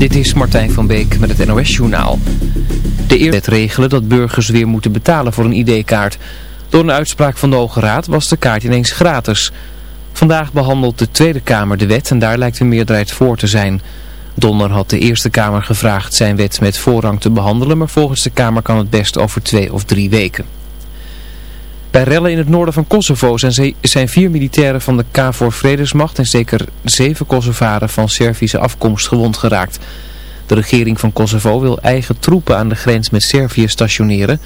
Dit is Martijn van Beek met het NOS-journaal. De eerste regelen dat burgers weer moeten betalen voor een ID-kaart. Door een uitspraak van de Hoge Raad was de kaart ineens gratis. Vandaag behandelt de Tweede Kamer de wet en daar lijkt een meerderheid voor te zijn. Donner had de Eerste Kamer gevraagd zijn wet met voorrang te behandelen, maar volgens de Kamer kan het best over twee of drie weken. Bij rellen in het noorden van Kosovo zijn, zijn vier militairen van de KFOR Vredesmacht en zeker zeven Kosovaren van Servische afkomst gewond geraakt. De regering van Kosovo wil eigen troepen aan de grens met Servië stationeren,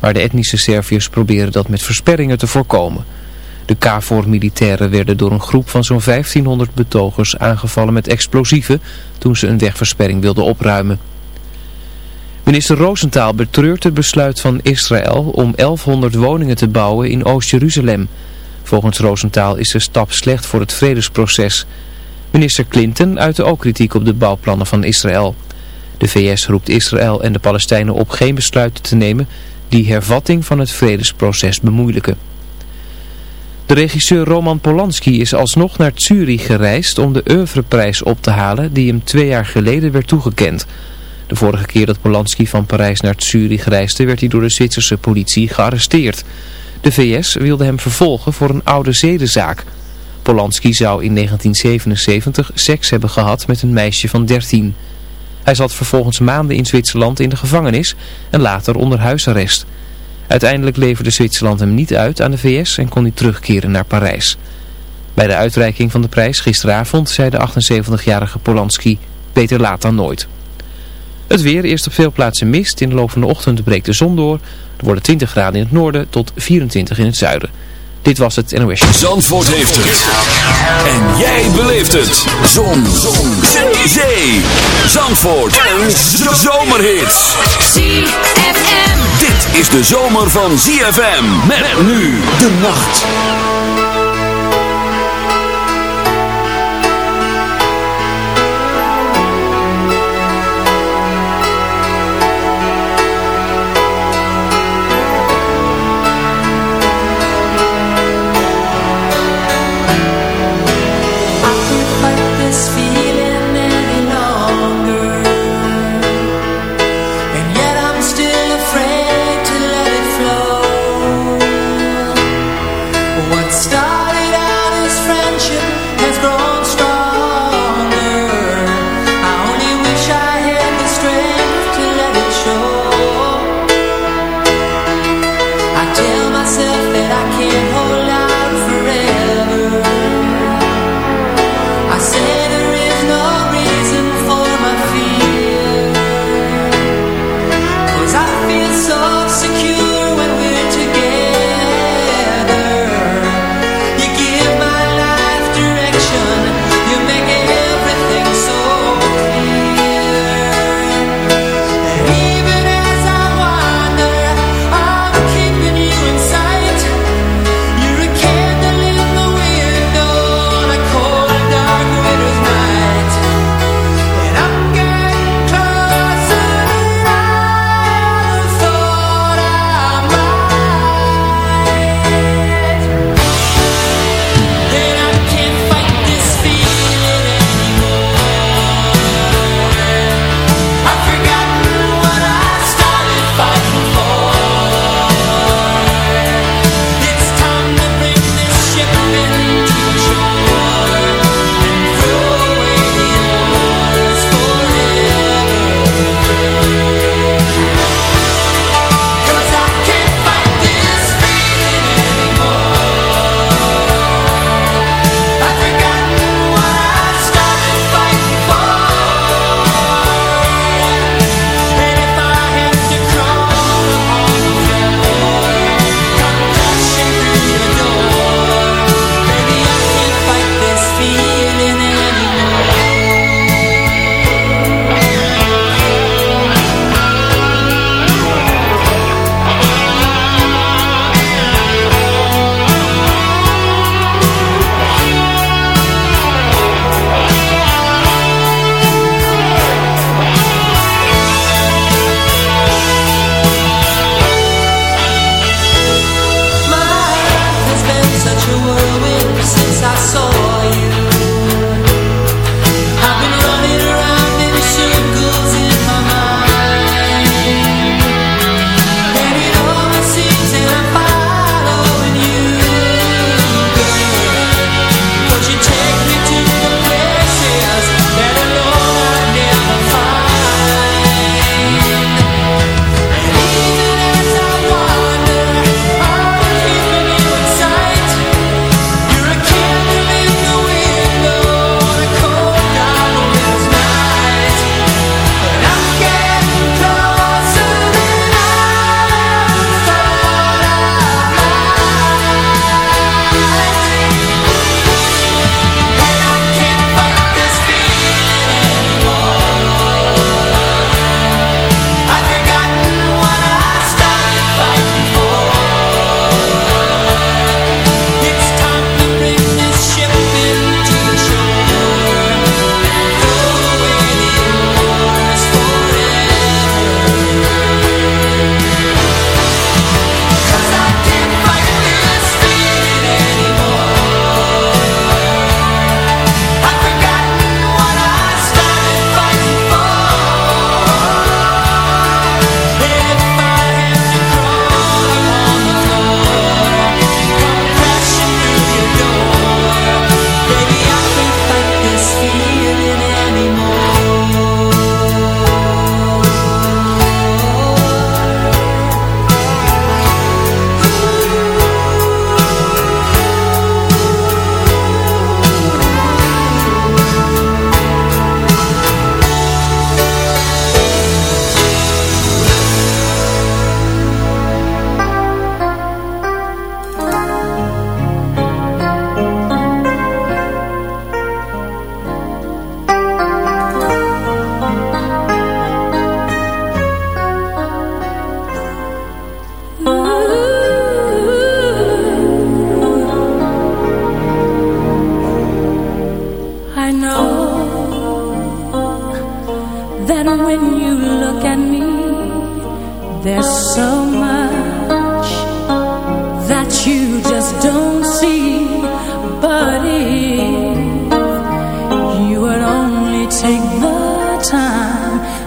maar de etnische Serviërs proberen dat met versperringen te voorkomen. De KFOR-militairen werden door een groep van zo'n 1500 betogers aangevallen met explosieven toen ze een wegversperring wilden opruimen. Minister Roosentaal betreurt het besluit van Israël om 1100 woningen te bouwen in Oost-Jeruzalem. Volgens Roosentaal is de stap slecht voor het vredesproces. Minister Clinton uitte ook kritiek op de bouwplannen van Israël. De VS roept Israël en de Palestijnen op geen besluiten te nemen die hervatting van het vredesproces bemoeilijken. De regisseur Roman Polanski is alsnog naar Zurich gereisd om de oeuvreprijs op te halen die hem twee jaar geleden werd toegekend. De vorige keer dat Polanski van Parijs naar Zurich reisde werd hij door de Zwitserse politie gearresteerd. De VS wilde hem vervolgen voor een oude zedenzaak. Polanski zou in 1977 seks hebben gehad met een meisje van 13. Hij zat vervolgens maanden in Zwitserland in de gevangenis en later onder huisarrest. Uiteindelijk leverde Zwitserland hem niet uit aan de VS en kon hij terugkeren naar Parijs. Bij de uitreiking van de prijs gisteravond zei de 78-jarige Polanski beter laat dan nooit. Het weer, eerst op veel plaatsen mist. In de loop van de ochtend breekt de zon door. Er worden 20 graden in het noorden tot 24 in het zuiden. Dit was het NOS. Zandvoort heeft het. En jij beleeft het. Zon. zon. Zee. Zee. Zandvoort. Een zomerhit. ZFM. Dit is de zomer van ZFM. Met nu de nacht.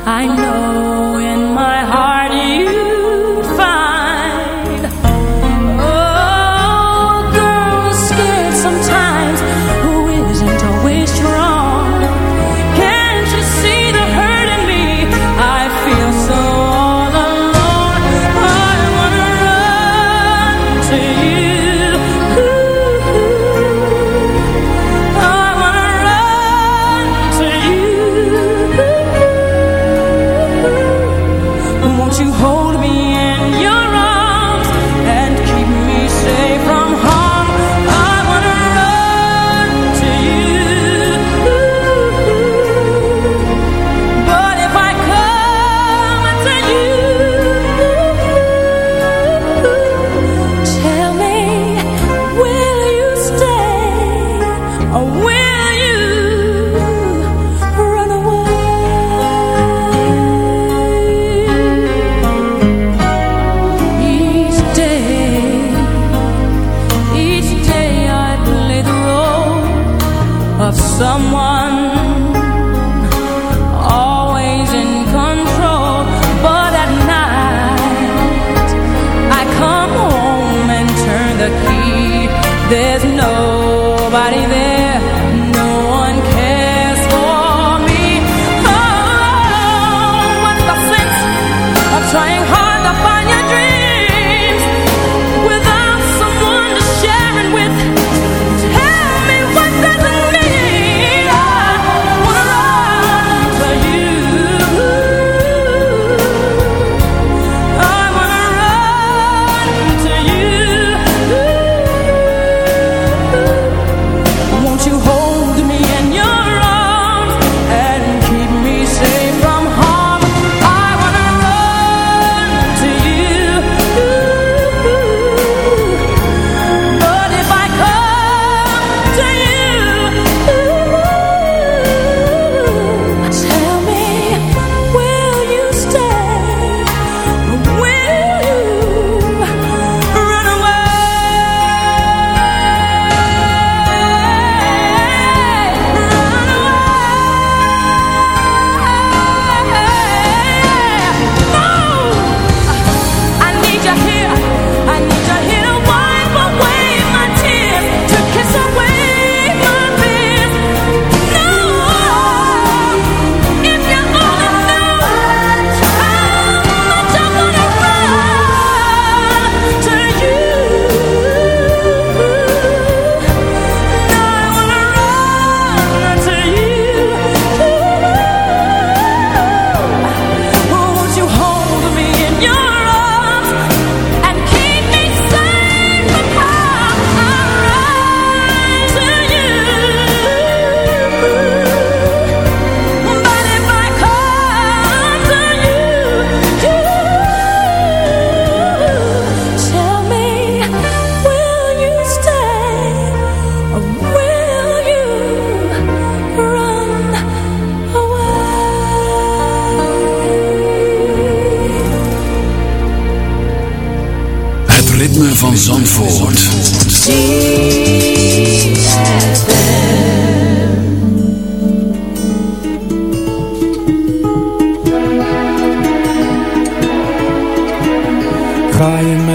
I know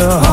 around the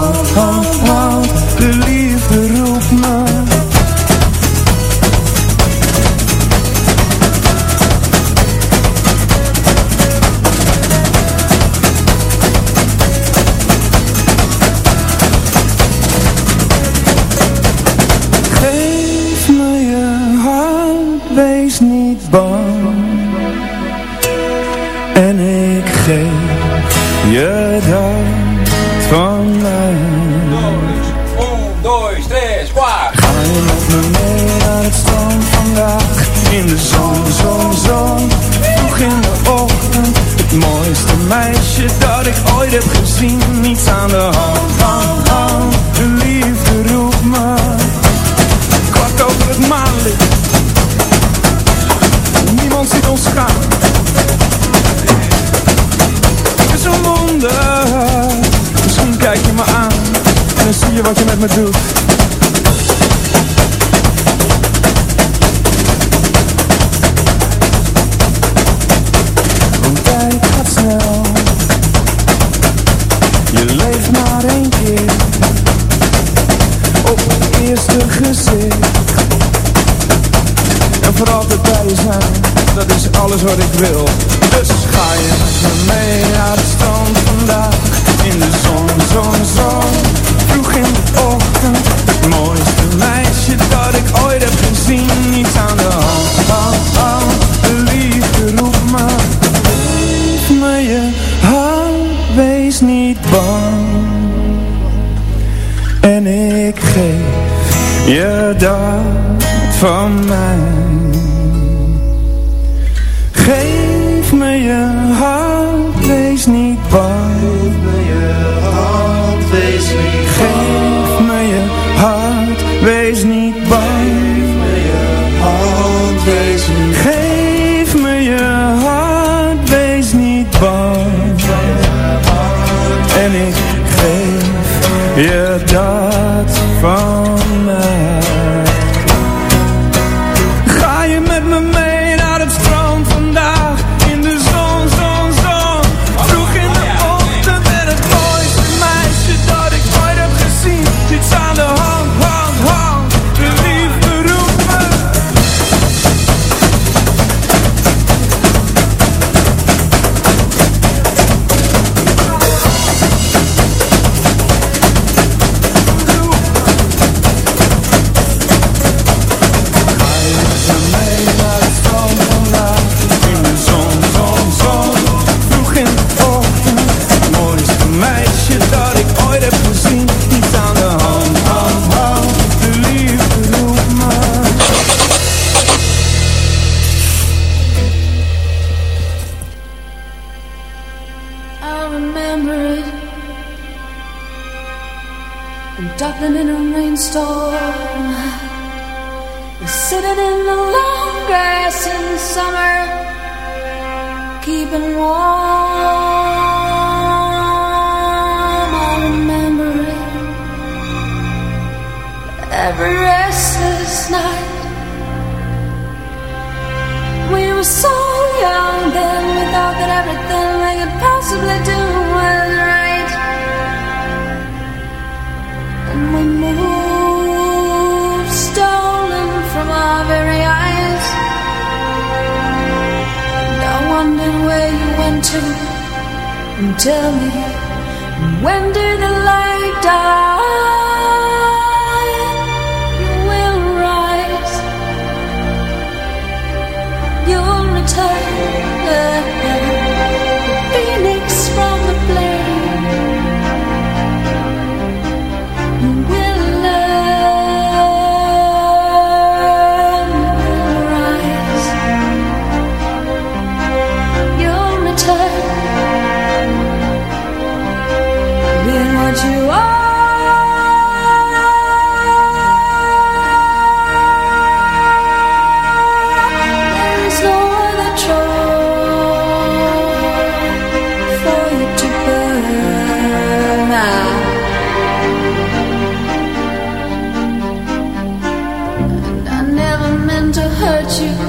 hurt you.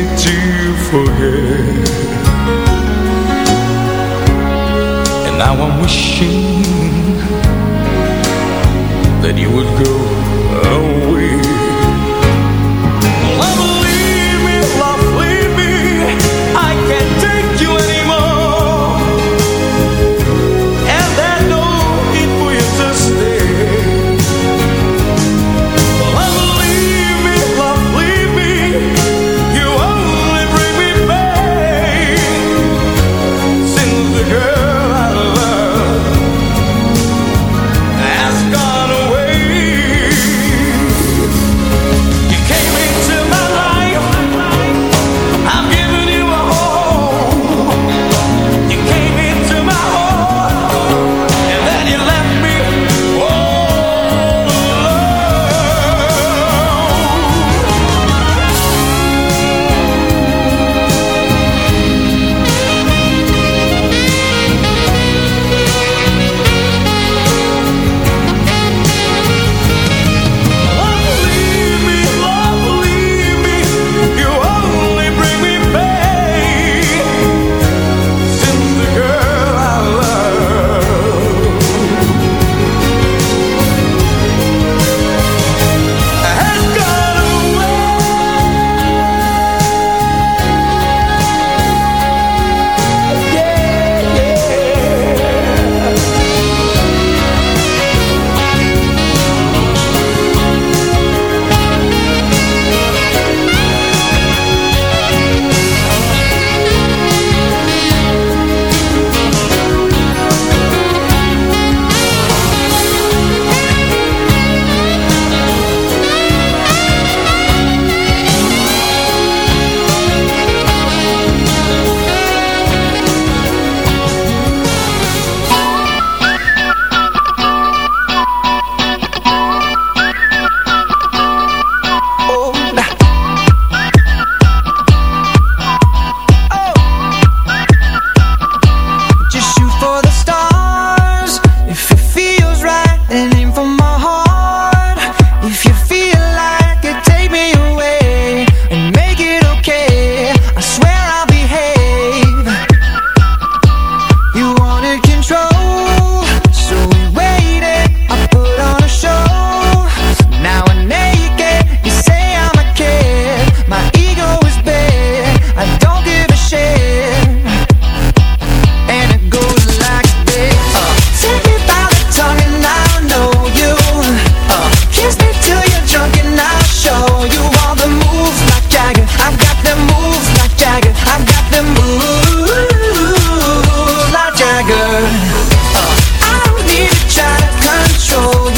easy to forget And now I'm wishing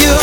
you.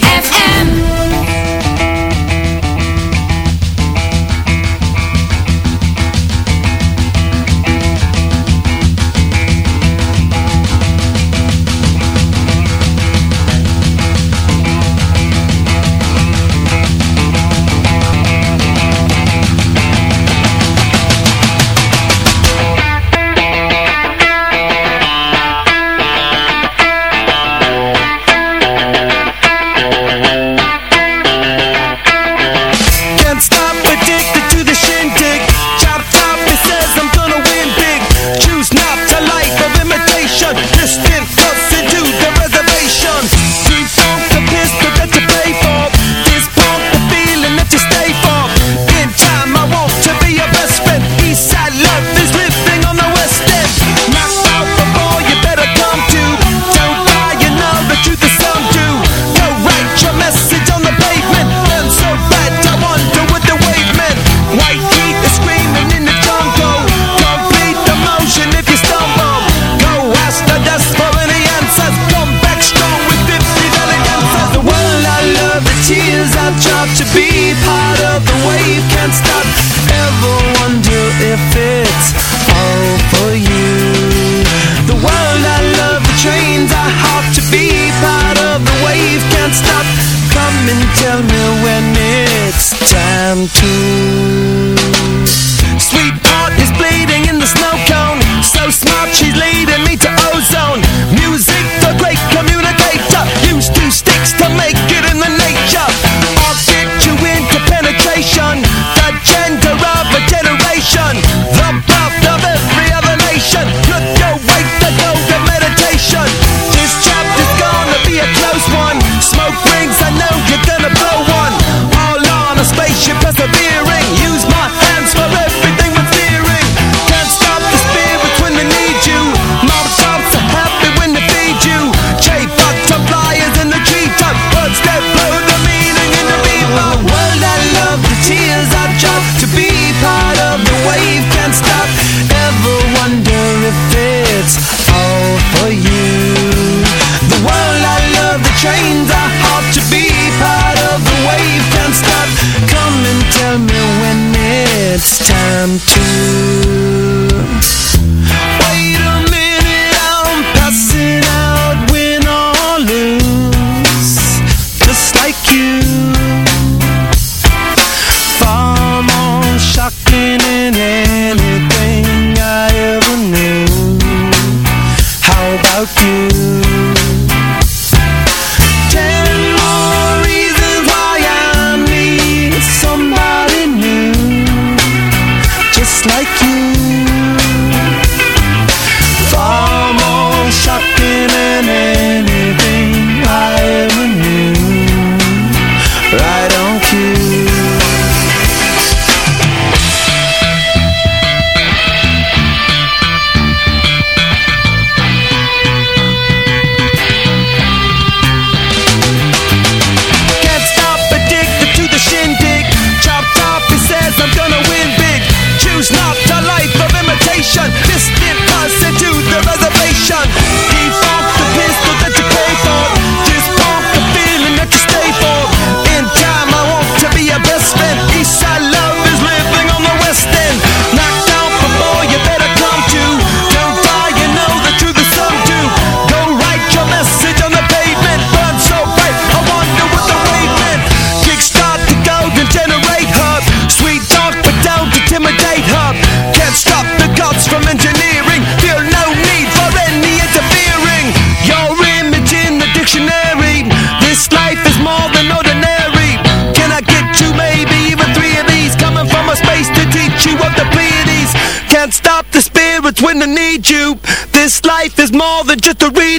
just a real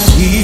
Yeah.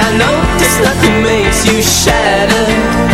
I know there's nothing makes you shatter.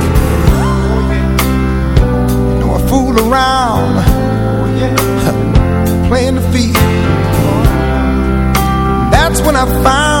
fool around, playing the field. That's when I found.